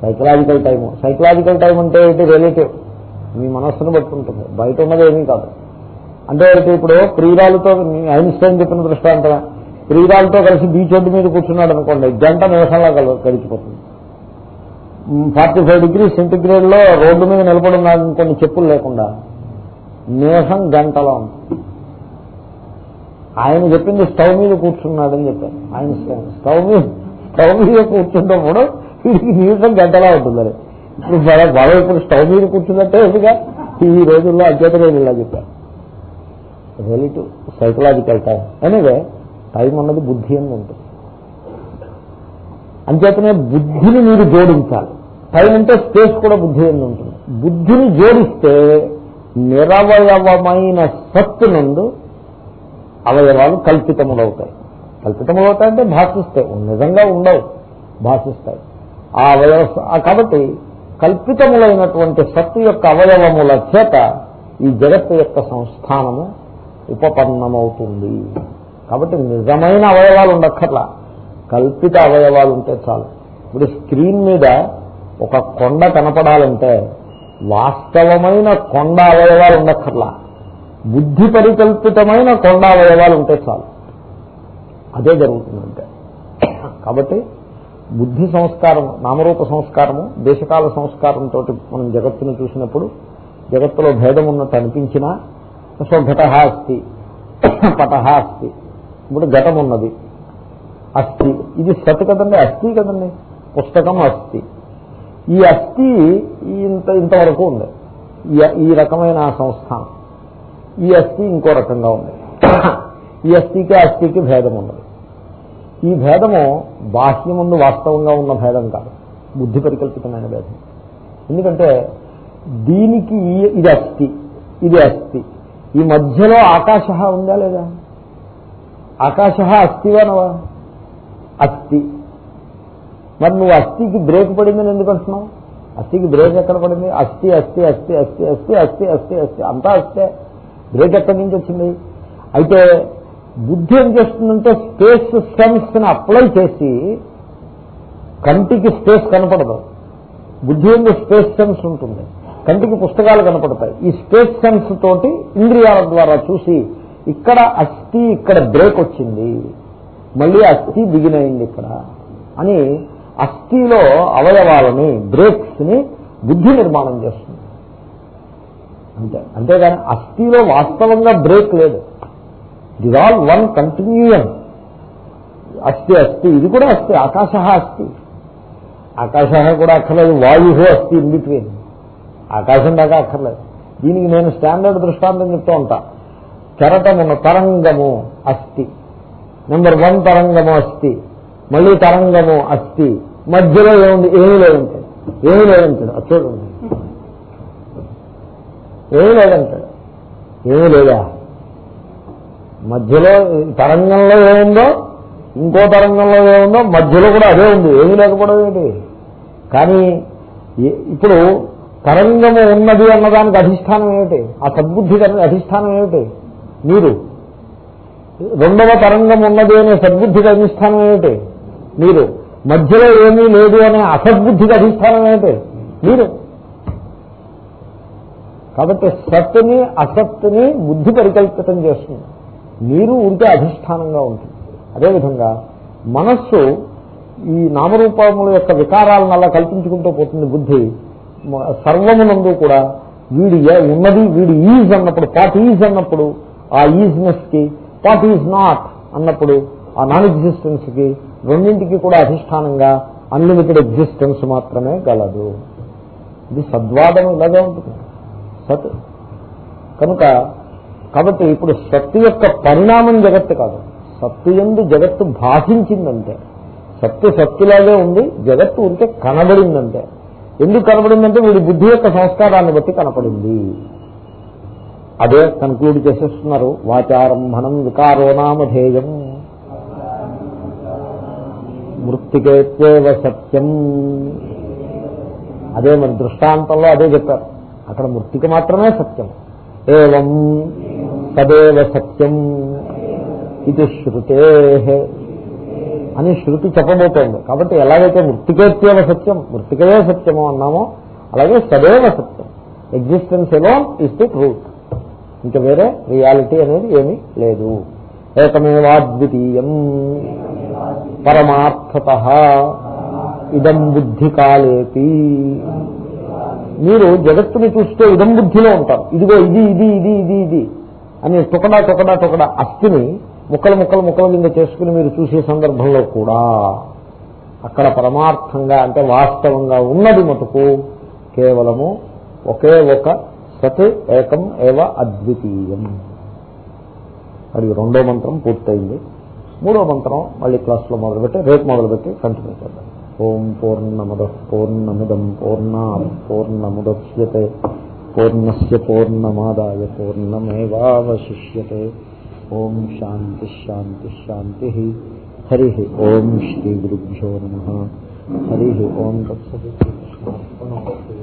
Psychological time. సైకలాజికల్ టైం అంటే ఏంటి? రిలేటివ్. మీ మనస్సును బట్టి ఉంటుంది. బయట ఉన్నది ఏమీ కాదు. అంటే ఇప్పుడు ప్రియురాలతో ఐన్స్టైన్ చెప్పిన దృష్టాంతమే. ప్రియురాలతో కలిసి బీచ్ ఒడ్డు మీద కూర్చున్నాడు అనుకోండి గంట నిమిషంలో గడిచిపోతుంది ఫార్టీ ఫైవ్ డిగ్రీ సెంటిగ్రేడ్లో రోడ్డు మీద నిలబడి ఉన్నాడు కొన్ని చెప్పులు లేకుండా. నిమిషం గంటలో ఉంటుంది. ఆయన చెప్పింది స్టవ్ మీద కూర్చున్నాడని చెప్పారు. ఆయన స్టవ్ మీద స్టవ్ మీద కూర్చున్నప్పుడు వీడికి నిమిషం గంటలా ఉంటుంది అది ఇప్పుడు బాగా ఇప్పుడు స్టవ్ మీద కూర్చున్నట్టే ఈ రోజుల్లో అధ్యతనే ఇలా చెప్పారు. Relative psychological time anyway time అన్నది బుద్ధి అని ఉంటుంది అంచేతనే బుద్ధిని మీరు జోడించాలి. టైం అంటే స్పేస్ కూడా బుద్ధి అని ఉంటుంది బుద్ధిని జోడిస్తే నిరవయవమైన సత్తు నుండి అవయవాలు కల్పితములవుతాయి. కల్పితములవుతాయి అంటే భాషిస్తాయి. నిజంగా ఉండవు భాషిస్తాయి. ఆ అవయవ కాబట్టి కల్పితములైనటువంటి సత్తు యొక్క అవయవముల చేత ఈ జగత్తు యొక్క సంస్థానము ఉపపన్నమవుతుంది. కాబట్టి నిజమైన అవయవాలు ఉండక్కర్లా. కల్పిత అవయవాలు ఉంటే చాలు. ఇప్పుడు స్క్రీన్ మీద ఒక కొండ కనపడాలంటే వాస్తవమైన కొండ అవయవాలు ఉండక్కర్లా. బుద్ధి పరికల్పితమైన కొండ అవయవాలు ఉంటే చాలు. అదే జరుగుతుందంటే. కాబట్టి బుద్ధి సంస్కారం నామరూప సంస్కారము దేశకాల సంస్కారంతో మనం జగత్తును చూసినప్పుడు జగత్తులో భేదం ఉన్నట్టు అనిపించినా సో ఘట అస్తి. పట అస్తి. ఇప్పుడు ఘటం ఉన్నది. అస్థి ఇది సత్ కదండి? అస్థి కదండి? పుస్తకం అస్థి ఈ అస్థి ఇంత ఇంతవరకు ఉంది. ఈ రకమైన సంస్థానం. ఈ అస్థి ఇంకో రకంగా ఉంది. ఈ అస్థికి అస్థికి భేదం ఉండదు ఈ భేదము బాహ్యముందు వాస్తవంగా ఉన్న భేదం కాదు. బుద్ధి పరికల్పితమైన భేదం. ఎందుకంటే దీనికి ఇది అస్థి. ఇది అస్థి. ఈ మధ్యలో ఆకాశ ఉందా లేదా? ఆకాశ అస్థివానవా అస్థి. మరి నువ్వు అస్థికి బ్రేక్ పడిందని ఎందుకు అంటున్నావు? అస్థికి బ్రేక్ ఎక్కడ పడింది? అస్థి అస్థి అస్థి అస్థి అస్థి అస్థి అస్థి అస్థి. అంతా అస్తే బ్రేక్ ఎక్కడి నుంచి వచ్చింది? అయితే బుద్ధి ఏం చేస్తుందంటే స్పేస్ సెన్స్ని అప్లై చేసి కంటికి స్పేస్ కనపడదు. బుద్ధి ఎందు స్పేస్ సెన్స్ ఉంటుంది. కంటికి పుస్తకాలు కనపడతాయి. ఈ స్పేస్ సెన్స్ తోటి ఇంద్రియాల ద్వారా చూసి ఇక్కడ అస్థి ఇక్కడ బ్రేక్ వచ్చింది. మళ్ళీ అస్థి బిగినైంది ఇక్కడ. అని అస్థిలో అవయవాలని బ్రేక్స్ని బుద్ధి నిర్మాణం చేస్తుంది. అంతే. అంతేగాని అస్థిలో వాస్తవంగా బ్రేక్ లేదు. ఇది ఆల్ వన్ కంటిన్యూయన్ అస్థి అస్థి. ఇది కూడా అస్థి. ఆకాశ అస్థి. ఆకాశ కూడా అక్కర్లేదు. వాయు అస్థి ఇన్ బిట్వీన్ ఆకాశం దాకా అక్కర్లేదు. దీనికి నేను స్టాండర్డ్ దృష్టాంతం చెప్తూ ఉంటా. కెరటమున్న తరంగము అస్థి. నెంబర్ వన్ తరంగము అస్తి మళ్ళీ తరంగము అస్తి మధ్యలో ఏముంది? ఏమీ లేదంటాడు. ఏమీ లేదంటాడు. చూడండి ఏమీ లేదంటాడు. ఏమీ లేదా? మధ్యలో తరంగంలో ఏముందో? ఇంకో తరంగంలో ఏముందో? మధ్యలో కూడా అదే ఉంది. ఏమీ లేకపోవడం ఏంటి? కానీ ఇప్పుడు తరంగము ఉన్నది అన్నదానికి అధిష్టానం ఏమిటి? ఆ సద్బుద్ధి దానికి అధిష్టానం ఏమిటి? మీరు. రెండవ తరంగం ఉన్నది అనే సద్బుద్ధికి అధిష్టానం ఏమిటి? మీరు. మధ్యలో ఏమీ లేదు అనే అసద్బుద్ధికి అధిష్టానం ఏమిటి? మీరు. కాబట్టి సత్తుని అసత్తుని బుద్ధి పరికల్పితం చేస్తుంది. మీరు ఉంటే అధిష్టానంగా ఉంటుంది. అదేవిధంగా మనస్సు ఈ నామరూపముల యొక్క వికారాలను అలా కల్పించుకుంటూ పోతుంది బుద్ధి. సర్వమునందు కూడా వీడి ఉన్నది వీడి ఈజ్ అన్నప్పుడు పాట్ ఈజ్ అన్నప్పుడు ఆ ఈజ్నెస్కి పాట్ ఈజ్ నాట్ అన్నప్పుడు ఆ నాన్ ఎగ్జిస్టెన్స్కి రెండింటికి కూడా అధిష్టానంగా అన్లిమిటెడ్ ఎగ్జిస్టెన్స్ మాత్రమే గలదు. ఇది సద్వాదం ఇలాగే ఉంటుంది. సత్ కనుక కాబట్టి ఇప్పుడు సత్తు యొక్క పరిణామం జగత్తు కాదు. సత్తు ఎందు జగత్తు భాషించిందంటే సత్తు సత్తులాగే ఉంది జగత్తు ఉంటే కనబడిందంటే ఎందుకు కనపడిందంటే వీడి బుద్ధి యొక్క సంస్కారాన్ని బట్టి కనపడింది. అదే కన్క్లూడ్ చేసేస్తున్నారు. వాచారంభణం వికారో నామధేయం మృతికేత్యేవ సత్యం. అదే మరి దృష్టాంతంలో అదే చెప్పారు. అక్కడ మృత్తిక మాత్రమే సత్యం. ఏవం తదేవ సత్యం. ఇది శృతే. అని శృతి చెప్పబోతోంది. కాబట్టి ఎలాగైతే మృతికేత్యేవ సత్యం మృతికయే సత్యమో అన్నామో అలాగే సదైవ సత్యం. Existence alone is the truth ఇంకా వేరే రియాలిటీ అనేది ఏమీ లేదు. ఏకమేవాద్వితీయం. పరమార్థత. ఇదం బుద్ధి కాలేపి మీరు జగత్తుని చూస్తే ఇదం బుద్ధిలో ఉంటారు. ఇదిగో ఇది ఇది ఇది ఇది ఇది అని టుకడా టుకడా టుకడా అస్థిని ముక్కలు ముక్కలు ముక్కల కింద చేసుకుని మీరు చూసే సందర్భంలో కూడా అక్కడ పరమార్థంగా అంటే వాస్తవంగా ఉన్నది మటుకు కేవలము ఒకే ఒక సత్ ఏకం ఏవ అద్వితీయం. అది రెండో మంత్రం పూర్తయింది. మూడో మంత్రం మళ్ళీ క్లాస్లో మొదలుపెట్టి రేపు మొదలుపెట్టి కంటిన్యూ చేద్దాం. ఓం పూర్ణముద పూర్ణమిదం పూర్ణా పూర్ణముద్యతే పూర్ణస్ పూర్ణమాదాయ పూర్ణమేవాశిష్యే ఓం శాంతి శాంతి శాంతి హరి ఓం శ్రీ గురుభ్యో నమ. హరి ఓం తత్సత్.